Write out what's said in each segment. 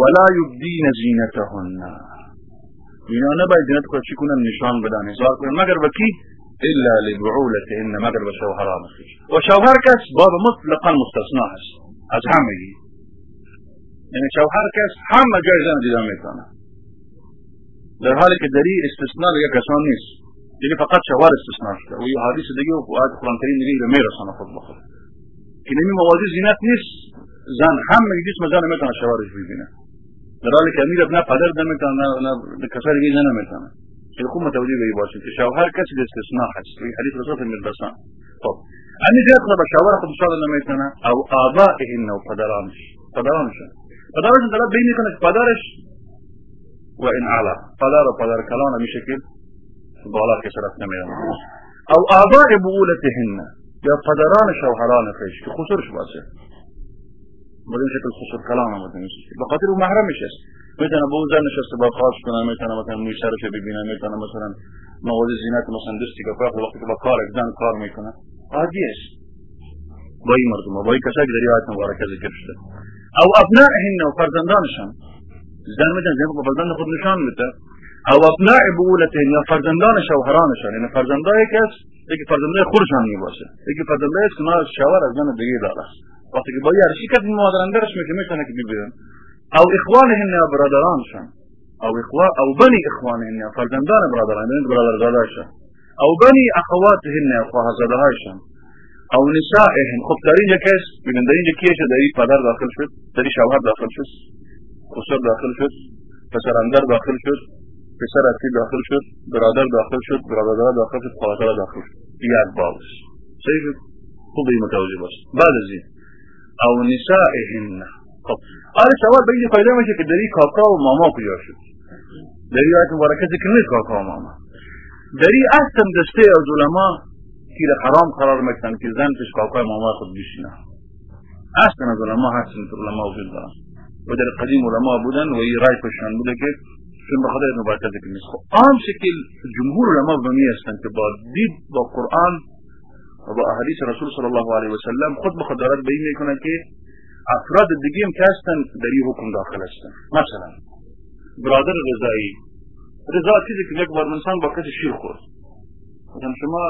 ولا يبدين زینتهن اینا نباید زینت خود چی کنن نشان بدن اظهار کنن مگر بکی إلا لبعولتهن مگر به شوهران و شوهر کس باب مطلقا مستثنا هست. از همگی یعنی شوهر کس همه جای زن دیدن میکنه. در حالی که دری استثناء دیگه کسان نیست. یعنی فقط شوهر استثناء شده. و یه حدیث دیگه و آیت قرآن کریم دیگه رو میرسانه خود بخود که نمی موازی زینت نیست. زن همه جسم زن میتونه شوهرش ببینه. که امیر نه پدر نمیتونه نه نه کسر دیگه زن نمیتونه که خوب متوجه به باشید که شوهر کسی استثناء هست این حدیث رسول میرسان خب امی زیاد خود به شوهر خود شاید نمیتونه أو آبائهن و پدرانش پدرانش پدرش طلب بین کنه که پدرش و این اعلا پدر و پدر کلان می شکل بالا که صرف أو آباء بولتهن یا پدران شوهران خیش که خسرش باشه بدون شکل خسر کلان هم بدون شکل بخاطر او محرمش است. می‌تونه به او زن نشسته با خواست کنه می‌تونه مثلا موی سرش ببینه می‌تونه مثلا مواد زینت مثلا دستی که وقتی که با کار زن کار می‌کنه. عادی است. با این مردم با این کسایی که در آیت مبارکه ذکر شده. او ابنائهن و فرزندانشان. زن می‌تونه زن با فرزند خود نشان میده. او ابناء بولتهن یا فرزندان شوهرانشان یعنی فرزندای کس یکی فرزندای خودشان می‌باشه یکی فرزندای است که شوهر از زن دیگه داره واسه بيار شي كف مادران درش مش مش كبير أو اخوانهن برادران شان أو اخوان أو بني اخوانهن فرزندان برادران من برادر غلاشا أو بني اخواتهن اخوها زدهاشا أو نسائهن خب دارين جكاش من دارين جكيش داري فدر داخل شد داري شوهر داخل شد خسر داخل شد فسرندر داخل شد پسر اتی داخل شد برادر داخل شد برادر داخل شد خواهر داخل شد. یاد باوش صحیح خوب متوجه باش بعد از او نسائهن. خب آره سوال به این پیدا میشه که در این کاکا و ماما کجا شد. در این آیت مبارکه ذکر نیست کاکا و ماما. در این اصلا دسته از علما که حرام قرار می‌کنن که زن پیش کاکای ماما خود بشینه. اصلا از علما هستن که علما وجود دارن. و در قدیم علما بودن و این رای پشان بوده که چون به خاطر مبارکه ذکر نیست. خب عام شکل جمهور علما بمی هستن که با دید با قرآن و با احادیث رسول صلی الله علیه و سلم خود به خود دارد به این می‌کنن که افراد دیگه هم که هستن در این حکم داخل هستن. مثلا برادر رضایی. رضا چیزی که یک بار انسان با کسی شیر خورد. مثلا شما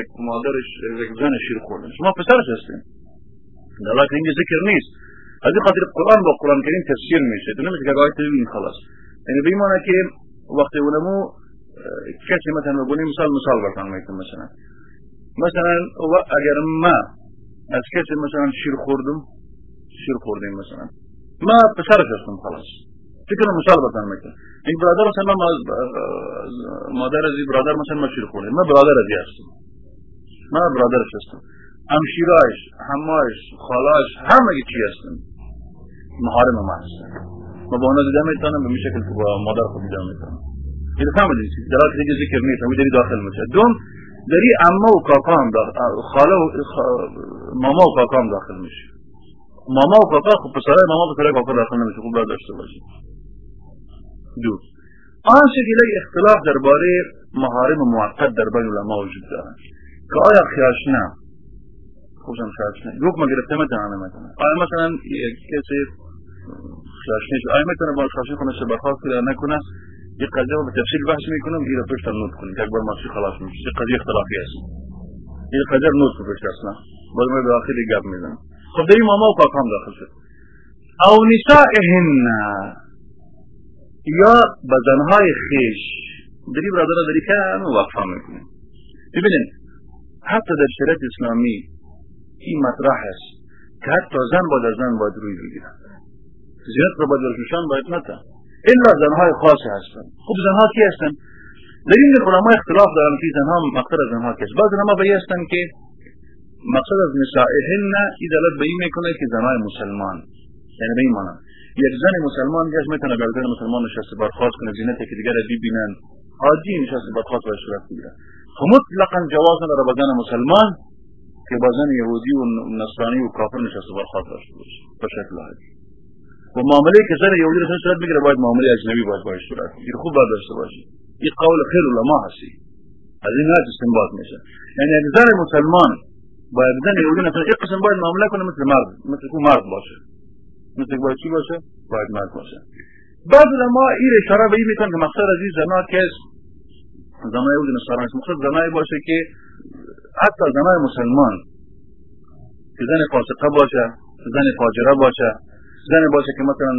یک مادرش یک زن شیر خوردن شما پسرش هستین. که اینجا ذکر نیست. از این خاطر قرآن با قرآن کریم تفسیر میشه. تو نمیشه که آیت ببین خلاص. یعنی بیمانه که وقتی اونمو کسی مثلا بگونی مثال مثال برتان میتون مثلا. مثلا اگر ما از کسی مثلا شیر خوردم شیر خوردیم مثلا. ما پسرش هستم خلاص. فکر مثال بزن می‌کنم این برادر مثلا ما مادر از برادر مثلا ما شیر خوردیم. ما برادر از هستم. ما برادرش هستم. همشیرایش همایش خالاش همه چی هستن. محارم ما هستن. ما با اونا دیده می‌تونم به شکل که با مادر خود دیده می‌تونم. این فهمیدید در حالت دیگه ذکر داری داخل میشه. دوم داری اما و کاکا هم خاله و ماما و کاکا داخل میشه ماما و کاکا خب پسرای ماما پسرای کاکا داخل نمیشه خوب داشته باشید دو. آن شکل اختلاف درباره محارم موقت در بین علما وجود دارن. که آیا خیاشنه خوشم خیاشنه حکم گرفته می‌تونه نمی‌تونه آیا مثلا کسی خیاشنه آیا می‌تونه با خیاشنه چه برخواست کنه نکنه یک قضیه رو به تفصیل بحث می‌کنم این رو پشت نوت کنید یک بار ماشی خلاص میشه یک قضیه اختلافی است این قضیه نوت کنید پشت اصلا باید ما به آخری گپ می‌زنم. خب این ماما و کاکا هم داخل شد. او نسائهن. یا به زنهای خیش. در این برادر داری که همه وقفا می‌کنیم. ببینید حتی در شریعت اسلامی این مطرح است که حتی زن از زن باید روی بگیرن. زیاد رو باید برشوشان باید نتا الا زنهای خاصی هستن خب زنها کی هستن در این علماء اختلاف دارن که زنها مقصد از زنها کیست. بعض علماء به هستن که مقصد از نسائهن این دلت به این می‌کنه که زنهای مسلمان یعنی به این معنی. یک زن مسلمان گشت می‌تونه به زن مسلمان نشسته برخواست کنه زینت که دیگر ببینن. عادی نشسته برخواست باید صورت بگیره خب مطلقا جواز نداره به زن مسلمان که با زن یهودی و نصرانی و کافر نشسته برخواست باشه به شکل و معامله که زن یهودی رو صورت بگیره باید معامله اجنبی باید باید صورت بگیره. خوب باید داشته باشه این قول خیر علما هستی. از این ناز استنباط میشه. یعنی یک زن مسلمان با یک زن یهودی نصرانی یک قسم باید معامله کنه مثل مرد. مثل کو مرد باشه. مثل باید چی باشه؟ باید مرد باشه. بعض علما این اشاره به این می‌کنن که مقصد از این زنا که زنای او نصاران مقصد زنایی باشه که حتی زنای مسلمان که زن فاسقه باشه زن فاجره باشه زن باشه که مثلا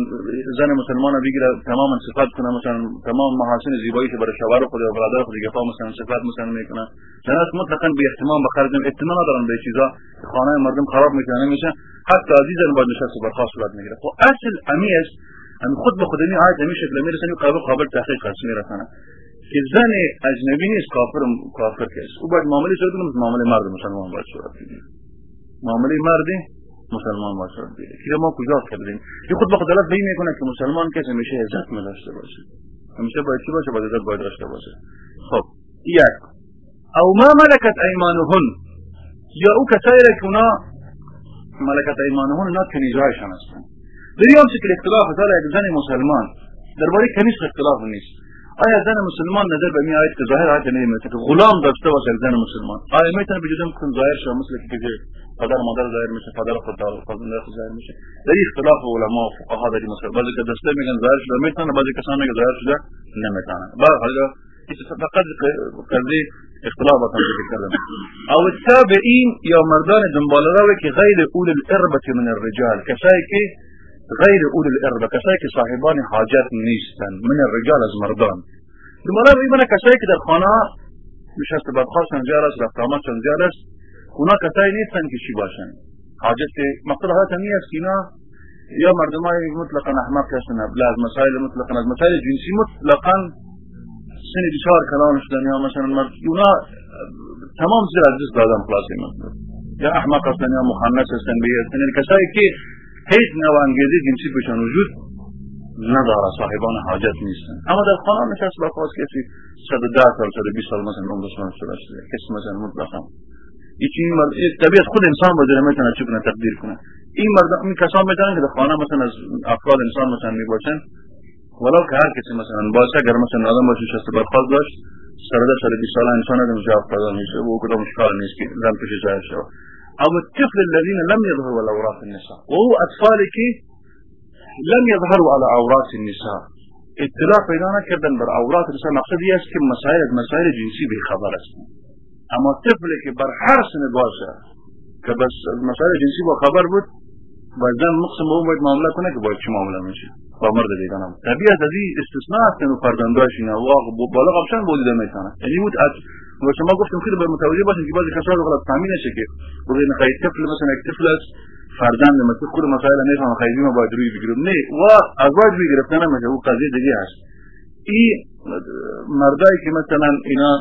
زن مسلمان بگیره تماما صفت کنه مثلا تمام محاسن زیبایی برای شوهر خود و برادر خود گفا مثلا صفت مثلا می‌کنه. زن است مطلقا به احتمام به خرج احتمام ندارن به چیزا. خانه مردم خراب می‌کنه نمیشه. حتی عزیز باید نشست برخواست صورت می‌گیره. خب اصل امی است هم خود به خود این آیت امی شکل می‌رسن و قابل قابل تحقیق هست میرسنه که زن اجنبی نیست کافر کافر کس او باید معامله صورت کنه معامله مرد مسلمان باید صورت بگیره. معامله مردی مسلمان باشه. که ما کجا کردیم یه خود خود دلت بین می‌کنه که مسلمان کسی همیشه عزت می داشته باشه. همیشه باید چی باشه؟ باید عزت باید داشته باشه. خب یک. او ما ملکت ایمانهن. یا او کسایی را که اونا ملکت ایمانهن اونا کنیزهایشان هستن. در این شکل اختلاف حالا یک زن مسلمان. درباره کنیز اختلاف نیست. آیا زن مسلمان نظر به می آید که ظاهر آیت نمیشه که غلام داشته باشه زن مسلمان؟ آیا میتونه بجدم کن ظاهر شما مثل که پدر مادر ظاهر میشه پدر خود خود ظاهر میشه؟ در اختلاف علما و فقها در مسئله بعضی که دسته میگن ظاهر شده میتونه بعضی کسان میگن ظاهر شده نمیتونه. بعد حالا فقط قضیه اختلافات هم ذکر کردم. أو التابعین یا مردان دنبال روی که غیر اول الاربه من الرجال کسایی که اول الاربه کسایی که صاحبان حاجت نیستن من الرجال از مردان. دنبال روی من کسایی که در خانه نشسته بدخواستن جالس رفت آمد جالس اونا کسایی نیستن که چی باشن. حاجت مقصد حالت همی است که اینا یا مردم های مطلقا احمق هستن از مسائل مطلقا از مسائل جنسی مطلقا سن بسیار کلام شدن یا مثلا اونا تمام زیر از دست دادن خلاصی مطلب یا احمق هستن یا مخنث هستن به کسایی که هیچ نوع انگیزی جنسی بشن وجود نداره صاحبان حاجت نیستن. اما در خانه نشست با خواست کسی 110 سال 120 سال مثلا عمر شده کسی مثلا مطلقا. این مرد طبیعت خود انسان باید می‌تونه چی کنه تقدیر کنه. این مردم این کسان می‌تونن که در خانه مثلا از افراد انسان مثلا می‌باشن. ولو که هر کسی مثلا باشه اگر مثلا آدم باشه شست برخواست داشت سرده سر بیس سال انسان آدم جواب پیدا میشه و کدام مشکل نیست که زن پیش ظاهر شد اما الطفل الذين لم يظهروا على عورات النساء وهو اطفال که لم يظهروا على عورات النساء. اطلاع پیدا نکردن بر عورات النساء مقصدی است که مسائل مسائل جنسی به خبر هستند اما طفلی که بر هر سن باشه که بس مسائل جنسی با خبر بود باید زن مقسم با اون باید معامله کنه که باید چی معامله میشه؟ با مرد دیگه هم طبیعت از این استثناء هست که فرزنداش اینا و بالغ بشن بولیده میتونه. یعنی بود از و شما گفتم خیلی باید متوجه باشین که بعضی کسان رو غلط فهمی نشه که بگید خیلی طفل مثلا یک طفل است فرزند مثل خود مسائل نمیفهم خیلی ما باید روی بگیریم نه و از باید بگرفتن نمیشه او قضیه دیگه هست این مردایی که مثلا اینا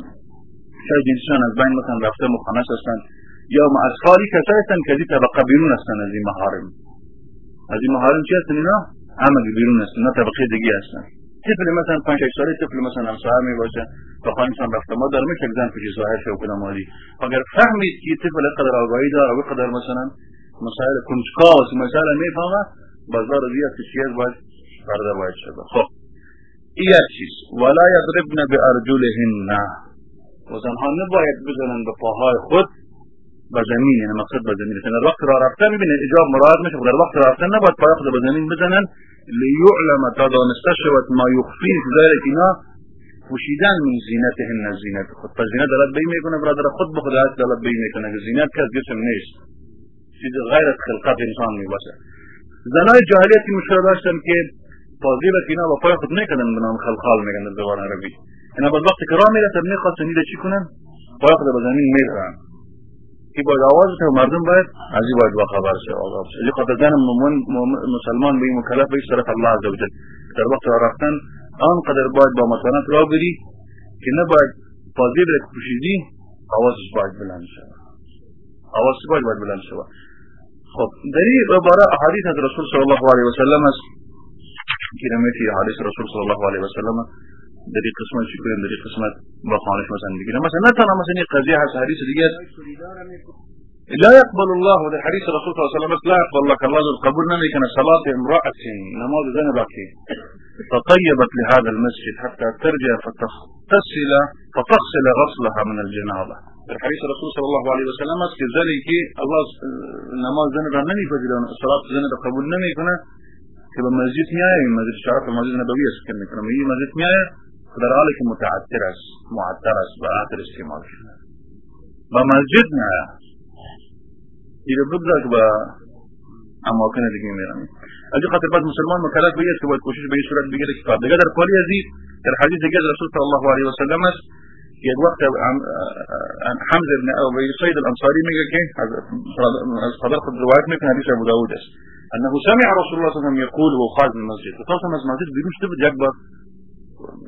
شاید جنسیشان از بین مثلا رفته مخنث هستن یا از خالی کسایی هستن که از طبقه بیرون هستن از این محارم از این محارم چی هستن اینا همه بیرون هستن نه طبقه دیگه هستن طفل مثلا 5 6 ساله طفل مثلا همسایه می باشه با خانمشان رفته ما در میشه زن پیش ظاهر شه و کدام مالی اگر فهمید که طفل قدر آگاهی داره و قدر مثلا مسائل کنجکاو مسائل می‌فهمه بازار که چیز باید پرده باید شده خب یک چیز. ولا یضربن بارجلهن. و زنها نباید بزنن به پاهای خود به زمین یعنی مقصد به زمین. در وقت را رفتن ببینید اجاب مراد میشه در وقت رفتن نباید پای خود به زمین بزنن. لیعلم تا دانسته شود ما یخفین که ذلك اینا پوشیدن من زینتهن زینت خود. پس زینت دلت بی می‌کنه برادر خود به خود دلت بی می‌کنه. که زینت کس جسم نیست. چیز غیر از خلقت انسان می‌باشه زنای جاهلیت که مشکل داشتن که تازیب اینا با پای خود می‌کنن به نام خلخال میگن در زبان عربی. اینا بعد وقتی که راه می‌رسه می‌خواستن ایده چی کنن؟ پای خود به زمین میرن. که باید آواز که مردم باید از این باید باخبر شه. آقا این خاطر مسلمان به این مکلف به طرف الله عز وجل در وقت را رفتن آنقدر باید با متانت را بری که نباید فاضی بره پوشیدی آوازش باید بلند شود آوازش باید باید بلند شود خب در این باره حدیث از رسول صلی الله علیه و سلم است. که نمیتی حدیث رسول صلی الله علیه و سلم. در dari قسمت شکر dari قسمت. با خانش مثلا بگیره مثلا نه تنها مثلا یه قضیه هست لا يقبل الله ده حديث الرسول صلى الله عليه وسلم. لا يقبل لك الله القبول نبي كان صلاة امرأة نماذ زنبك فطيبت لهذا المسجد حتى ترجع فتغسل فتغسل غسلها من الجنابة. الحديث الرسول صلى الله عليه وسلم كذلك الله نماذ زنبه نبي فجلون صلاة زنبه قبول نبي كنا كبه مسجد نيايا مسجد شعرات المسجد النبوية سكن كنا مسجد نيايا در حالی که متعطر است معطر است و اخر استعمال شده و مسجد نه ایر بگذار که با اماکن دیگه میرم از این خاطر بعد مسلمان مکلف بیست که باید کوشش به این صورت بگیره بيا دیگه در پالی ازی در حدیث دیگه رسول صلی الله عليه وسلم. یک وقت حمز بن حمزة سید الانصاری میگه که از كي خود روایت میکنه حدیث أبو داود. است أنه سمع رسول الله صلی الله عليه وسلم و وخارج من المسجد. فصل من المسجد بيجوش یک بار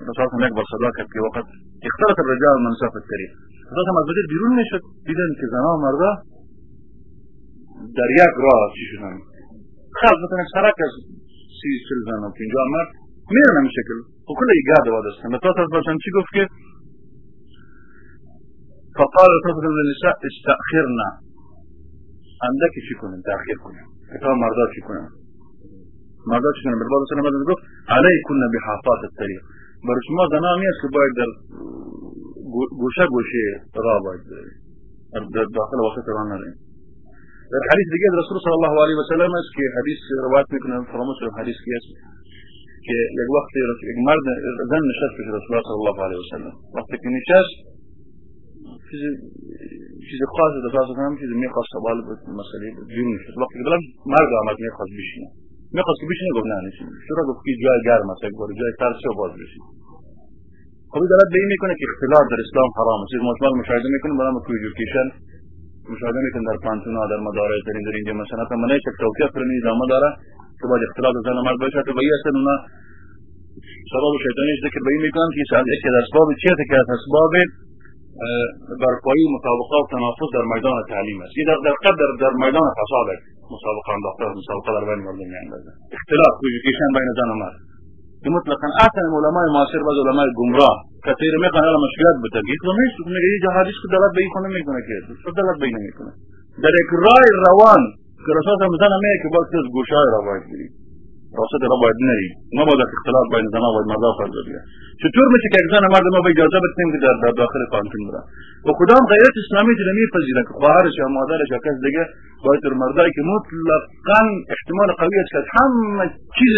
رسول الله یک بار صدا کرد که وقت اختلط الرجال من مسافه الطريق فقام از مسجد بیرون نشد دیدن که زنها مردا در یک راه چی شدن خلق مثلا سرک از سی سل زن و پینجا مرد میرن همین شکل. و کل ای گرد واد هستن و تاس از باشن چی گفت که؟ فقال رسول للنساء استأخرنا اندکی چی کنیم؟ تأخیر کنیم. تا مردا چی کنیم؟ مردا چی کنیم؟ برباد سلام از گفت علیکن بحافات الطریق برای شما زنا نیست که باید در گوشه گوشه راه باید در داخل وسط راه نریم. در حدیث دیگه رسول صلی الله علیه و سلم است که حدیث روایت می‌کنه فراموش حدیث کی است که یک وقت یک مرد زن نشست پیش رسول صلی الله علیه و سلم. وقتی که نشست چیز چیز خاصی در اساس هم چیز می‌خواست سوال بود مسئله بیرون شد وقتی که مرد آمد می‌خواست بشینه. می‌خواست که بشینه گفت نه نشین. چرا گفت که جای گرم است یک جای ترس و باز بشین. خب این می‌کنه که اختلاط در اسلام حرام است. چیز مطمئن مشاهده می‌کنه برای کوی ایژوکیشن مشاهده می‌کنه در پانتونا در مدارس در این در اینجا مثلا. تا منه یک توقیت پر ادامه داره که باید اختلاط زن مرد باشه. تو به اصلا اونا سبب شیطانی ذکر به این که یکی از اسباب چیه که از اسباب برپایی مسابقات تنافس در میدان تعلیم است. این در در در, میدان فساد مسابقه انداخته مسابقه در بین مردم میاندازه. اختلاف کوژیکیشن بین زن و مرد. که مطلقا اصلا علمای معاصر و علمای گمراه کثیر می‌خوان الان مشکلات بتگی تو نیست میگه یه جهادیست که دلت به این خونه می‌کنه که تو دلت به این نمی‌کنه. در یک راه روان که هم زن میگه که باید از گوشای را باید راسد را باید نری نباید اختلاف بین زنها و مردا فرض بیاد چطور میشه که زن مرد ما به اجازه بدیم که در, داخل کانتین بره و کدام غیرت اسلامی که نمیپذیره که خواهرش یا مادرش یا کس دیگه باید مردایی که مطلقا احتمال قوی است که همه چیز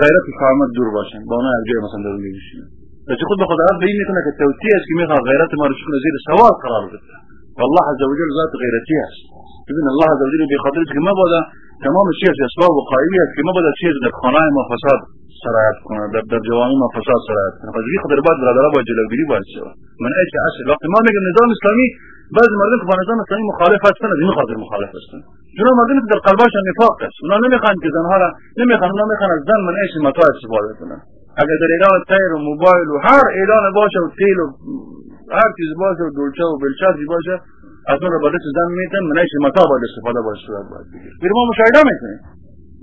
غیرت خامد دور باشن با اونها جای مثلا در بشینه بس خود به خدا به این می‌کنه که توصیه است که می‌خواد غیرت ما رو زیر سوال قرار بده والله عز وجل ذات غیرتی است ببین الله عز وجل به خاطر که ما باید تمام چیز اسباب و قائلی است که ما باید چیز در خانه ما فساد سرایت کنه در در جوانی ما فساد سرایت کنه خب دیگه خاطر باید برادرها باید جلوگیری باید شود من ایش اصل وقتی ما میگم نظام اسلامی بعضی مردم که با نظام اسلامی مخالف هستن از این خاطر مخالف هستن. چون مردم که در قلبشان نفاق است؟ اونا نمی‌خوان که زنها را نمی‌خوان اونا می‌خوان از زن من ایش متاع استفاده کنن. اگر در اعلان تیر و موبایل و هر اعلان باشه و تیل و هر چیز باشه و دولچه و بلچه باشه از اون رو با دست زن میتن منعش متا باید استفاده باید صورت باید بگیر بیر ما مشاهده می‌کنیم.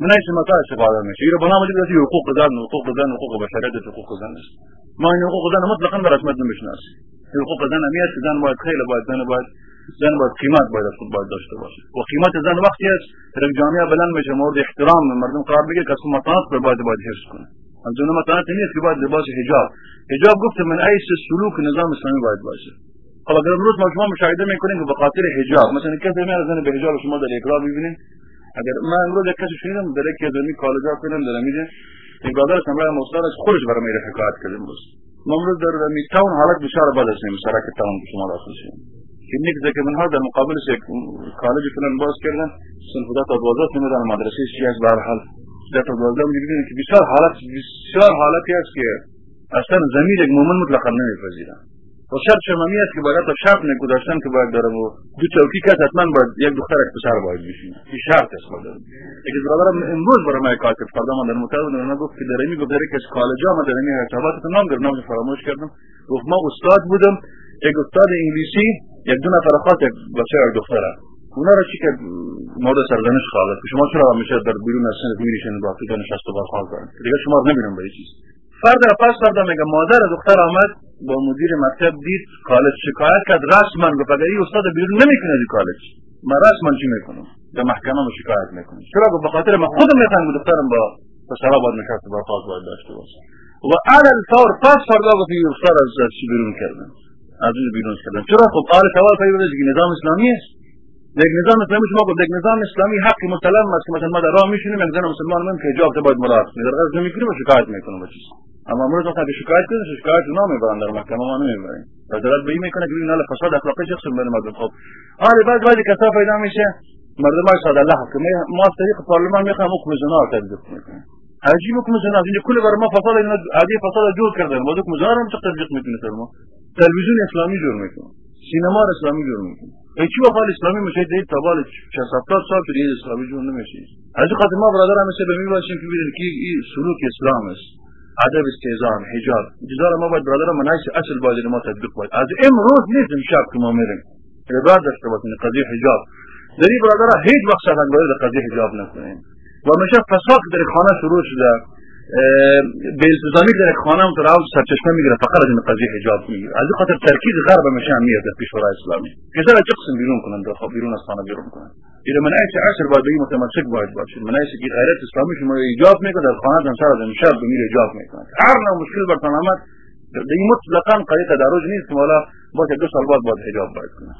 منعش متا استفاده میشه این رو بنا مجید رسی حقوق زن حقوق زن حقوق بشریت حقوق زن است. ما این حقوق زن مطلقا در رسمت نمی‌شناسیم. حقوق زن همیت که زن باید خیلی باید زن باید زن باید قیمت باید خود باید داشته باشه. و قیمت زن وقتی است در جامعه بلند میشه مورد احترام مردم قرار بگیر که متانت باید باید حفظ کنه. از جمله متانت نیست که باید لباس حجاب. حجاب گفته من ایس سلوک نظام اسلامی باید باشه. خب اگر امروز ما شما مشاهده می‌کنیم که به خاطر حجاب مثلا کسی میاد زن به حجاب شما در اقرار ببینید اگر من امروز یک کسی شنیدم در یک از کالجا کنم در میگه این برادر سمرا مستاد خودش برای میره حکایت کرد امروز. ما امروز در می تاون حالت بسیار بد است سرک تاون که شما داخل شدیم که نیک که منها در مقابل یک کالج فلان باز کردن. سنفودات و دوازده در مدرسه چی از به حال. در دوازده می‌بینید که بسیار حالت بسیار حالتی است که اصلا زمین یک مومن مطلقا نمیپذیرن و شرط شمامی است که باید تا شرط نکو داشتن که باید دارم و دو چوکی کس حتما باید یک دختر یک پسر باید بشینه. این شرط است باید یکی برادرم امروز برای من کاتب فردا من در متعود من گفت که در امی گفت در یک از کالجا من در امی ارتباط نام در نام فراموش کردم. گفت ما استاد بودم. یک استاد انگلیسی یک دو نفر خواست یک بچه یک دختره اونا را چی که مورد سرزنش خواهد که شما چرا همیشه در بیرون از سنت میریشن با تو نشست و برخواه کنن دیگه شما رو نبینم به چیز فرد را پس فردا میگه مادر دختر آمد. با مدیر مکتب دید کالج شکایت کرد. رسما گفت اگر این استاد بیرون نمی‌کنه دی کالج. من رسما چی می‌کنم؟ به محکمه ما شکایت می‌کنم. چرا؟ به خاطر من خودم می‌خوام دخترم با پسرا باید نشست برخواست باید داشته باشه. و على الفور پس فردا گفت این استاد از چی بیرون کردن؟ از بیرون کردن. چرا؟ خب قال سوال پیدا که نظام اسلامی است. یک نظام اسلامی شما گفت یک نظام اسلامی حق مسلم است که مثلا ما در راه میشینیم یک زن مسلمان من که حجاب باید مراعات کنه در غرض نمی‌کنیم و شکایت می‌کنم با اما امروز وقتی شکایت کنه شکایت اونا می‌برن در محکمه ما نمی‌بریم. وزارت به این می‌کنه که ببین حالا فساد اخلاقی شخص بین مردم. خب حالا بعد بعضی کسا پیدا میشه مردم های ساده الله حکمه ما از طریق پارلمان می‌خوام حکم زنا تطبیق می‌کنیم. عجیب حکم زنا اینجا کل بر ما فساد اینا عادی فساد جور کردن. ما حکم زنا رو هم تطبیق می‌کنه ما؟ تلویزیون اسلامی جور می‌کنه سینما اسلامی جور می‌کنه هیچ وقت اسلامی میشه؟ دید تا بال 70 سال تو اسلامی جور نمیشه. از خاطر ما برادر هم مثل به می باشیم که ببینید که این سلوک اسلام است. ادب استهزان حجاب. جزار ما باید برادر منایش اصل باید ما تطبیق باید. از امروز نیست شب که ما میریم. عباد داشته قضیه حجاب. در این برادر هیچ وقت سخن باید قضیه حجاب نکنیم. و میشه فساد در خانه شروع شده. به التزامی در خانه هم تو سرچشمه می‌گیره فقط از این قضیه حجاب می‌گیره. از این خاطر ترکیز غرب میشه میاد در پیشورای اسلامی. که زره چقسم بیرون کنن در خب بیرون از خانه بیرون کنن این منعیت عصر باید به متمسک باید باشید منعیت که غیرت اسلامی شما ایجاب می‌کنه در خانه هم سر از این شب بمیر ایجاب می‌کنه. هر نوع مشکل برتان آمد این مطلقا قضیه تدارج نیست که مولا باید دو سال بعد باید حجاب باید کنه.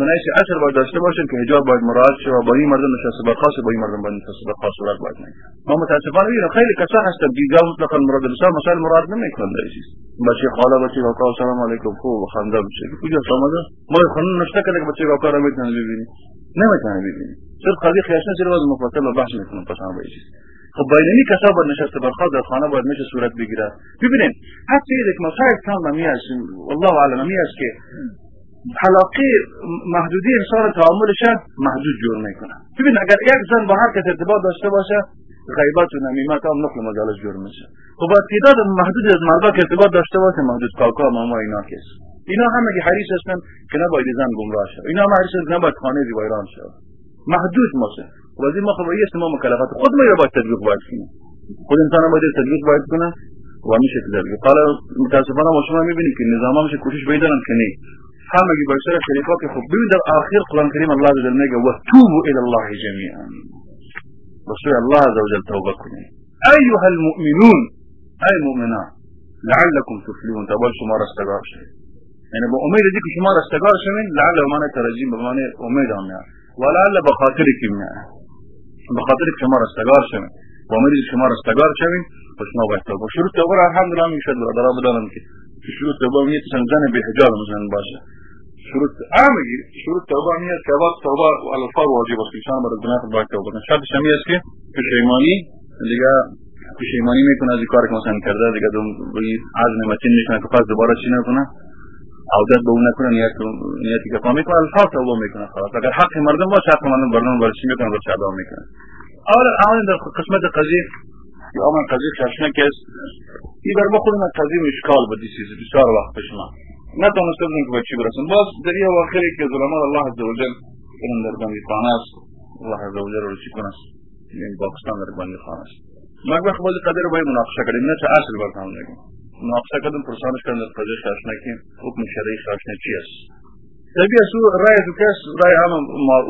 منعیت عصر باید داشته باشیم که حجاب باید مراعات شه و با این مردم نشسته به خاص با این مردم باید نشسته به خاص صورت باید نگه. ما متاسفانه می‌بینیم خیلی کسا هستن دیگه مطلقا مراد الاسلام مسائل مراد نمی‌کنن در چیز. بچه خاله بچه کاکا سلام علیکم خوب خنده بشه کجا سامده ما خانون نشته کنه که بچه کاکا را می‌تونه ببینی نمی‌تونه ببینی صرف قضیه خیاشنه زیر باید مفصل و بحث می‌کنن پس هم چیز. خب باینمی کسا باید نشسته برخواد در خانه باید میشه صورت بگیره. ببینید حتی یک مسائل کم می است والله اعلم می است که حلاقه محدودی انسان تعاملش محدود جور می‌کنه. ببین اگر یک زن با هر کس ارتباط داشته باشه غیبت و نمیمت هم نقل مجالس جور میشه. خب با تعداد محدود از مردا که ارتباط داشته باشه محدود کاکا ماما اینا کس. اینا همه که حریص هستن که نباید زن گمراه شه. اینا هم حریص هستن نباید خانه ویران شه. محدود باشه و از این ما خب است ما مکلفات خود ما باید تطبیق باید کنیم. خود انسان باید تطبیق باید کنه و میشه در حالا متاسفانه ما شما می‌بینید که نظام هم کوشش بیدارن که نه. قام مباشرة شريفات خب بيدر الاخير قرآن كريم الله عز وجل وتوبوا إلى الله جميعا. رسول الله عز وجل توبكم أيها المؤمنون أي مؤمنات لعلكم تفلحون. تبال شمار استقار يعني بأميد ديك شمار استقار شمين لعل ومانا ترجيم بمانا أميد هم يعني. ولعل بخاطرك يعني. بخاطرك شمار استقار شمين وأميد ديك شمار استقار شمين وشما بعد توبة. شروط توبة الحمد لله من شد ولا ضرب لنا شروط توبة من يتسنزن بحجاب مثلا باشا. شروط همگی شروط توبه که وقت توبه الفار واجب است. انسان برای گناه باید توبه کنه. شرطش هم است که پشیمانی دیگه پشیمانی می‌کنه از کاری که مثلا کرده دیگه دوم عزم متین می‌کنه که پس دوباره چی نکنه؟ عودت به اون نکنه نیت نیتی که پا می‌کنه. الفار توبه می‌کنه خلاص اگر حق مردم باشه حق مردم برنامه برای چی می‌کنه؟ برای ادا می‌کنه. اول اول در قسمت قضیه یا من قضیه خشنک است. این بر ما خودم قضیه مشکال بود چیز بسیار وقت پیش نتونسته بودیم که به چی برسیم باز در یه واقعی که علماء الله عز وجل کنم در بندی خانه است. الله عز وجل رو چی کنه. است یعنی پاکستان در بندی خانه است. وقت باید قدر باید مناقشه کردیم. نه چه اصل برتان نگیم. مناقشه کردیم پرسانش کردن در قضیه خشنکی حکم شرعی خشنه چی است؟ طبیعت او رای تو کس رای هم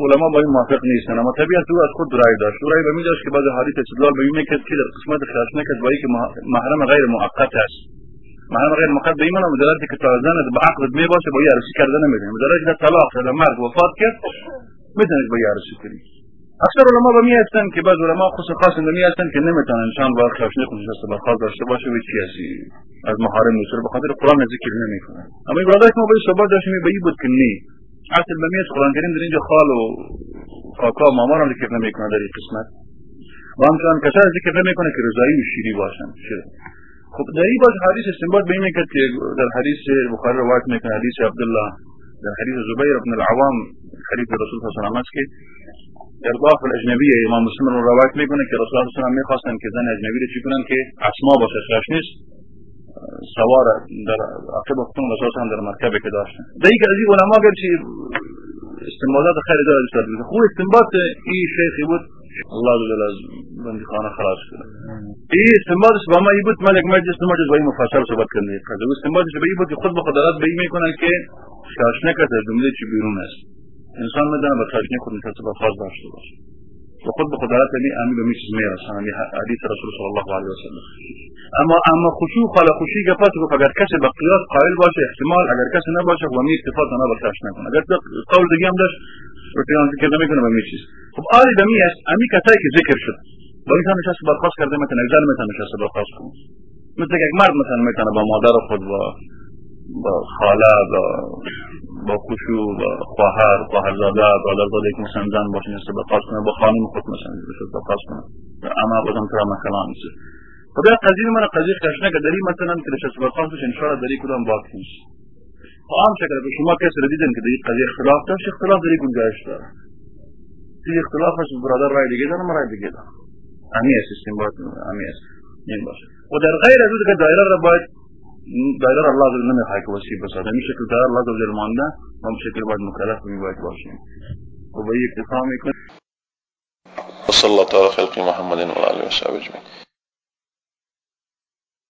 علما با این موافق نیستن. اما طبیعت او از خود رای داشت. رای به داشت که بعض حدیث استدلال به این که در قسمت خشنک از بایی که محرم غیر موقت است. معنی مدلتی که تا زن به عقد می باشه با عروسی کردن نمی‌دونه مدلتی که طلاق شده مرد وفات کرد می‌تونید با عروسی کنید. اکثر علما به می هستن که بعض علما خصوص خاص می هستن که نمی‌تونن انسان با خشنه خودش است بخواد داشته باشه و چی از محارم میشه به خاطر قرآن ذکر نمی‌کنه. اما این برادر ما به صحبت داشتیم به این بود که نه. اصل به میاد قرآن کریم در اینجا خال و کاکا مامان هم ذکر نمی‌کنه در این قسمت. و همچنان کسا ذکر نمی‌کنه که رضایی و شیری باشن. خب در این باز حدیث استنباط به این که در حدیث بخاری روایت می‌کنه حدیث عبدالله در حدیث زبیر بن العوام خلیف رسول صلی الله علیه که ارضاف الاجنبی امام مسلم رو روایت می‌کنه که رسول الله صلی الله علیه و می‌خواستن که زن اجنبی رو چی کنن؟ که اسما باشه خش نیست سوار در عقب خودم رسول هم در مرکبه که داشتن. در یک از این علما گرچه استنباطات خیلی داره استاد خوب استنباط این شیخی بود الله جل از بندی خانه خلاص کنه این استنباطش با ما ای بود مجلس نماجز با این مفصل صحبت کنه و استنباطش به این بود خود به قدرت به این می‌کنن که شاشنک از جمله چی بیرون است. انسان می‌دونه به خشنه خود نشسته به خاص داشته باشه. خود به قدرت یعنی امیر به چیز می‌رسن یعنی حدیث رسول صلی الله علیه و سلم اما اما خشوع خلا خشوع گفت گفت اگر کسی به قیاس قائل باشه احتمال. اگر کسی نباشه. و می اکتفا نه برداشت نکنه اگر قول دیگه هم داشت. و پیان ذکر نمی‌کنه به می چیز. خب آلی دمی است امی کسایی که ذکر شد. با اینها نشست برخواست کرده مثلا زن می‌تونه نشست برخواست کنه. مثل یک مرد مثلا می‌تونه با مادر خود و با خاله با با خشوع با خواهر خواهرزاده برادرزاده که مثلا زن باشه نسبت برخواست کنه با خانم خود مثلا نسبت برخواست کنه. اما بازم ترا کلام نیست. و بیا قضیه من قضیه کشنه که داری مثلا که نشست برخواستش انشاءالله داری کدام باقی نیست. عام شکل به شما کسی رو دیدن که در قضیه اختلاف داشت اختلاف داری گنجایش داره؟ توی اختلاف هست؟ برادر رای دیگه دارم رای دیگه دارم امی است استنباط امی این باشه. و در غیر از که دایره را باید داير الله دل من يحاك وسيب بس هذا مش شكل داير الله جل مانا هم شکل باید مکلف شكل بعد و بواجب واشين وبيك إقامة وصلى الله على خلق محمد وعلى آله وصحبه أجمعين